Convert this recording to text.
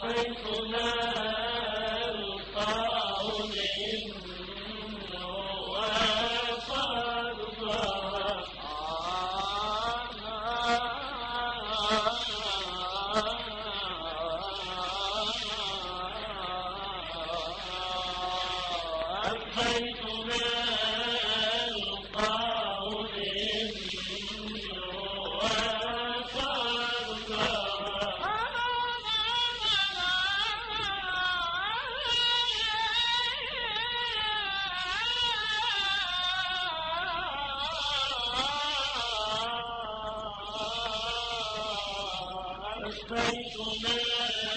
حيثما ألقاه منه وقد ظهر أسقيت ماء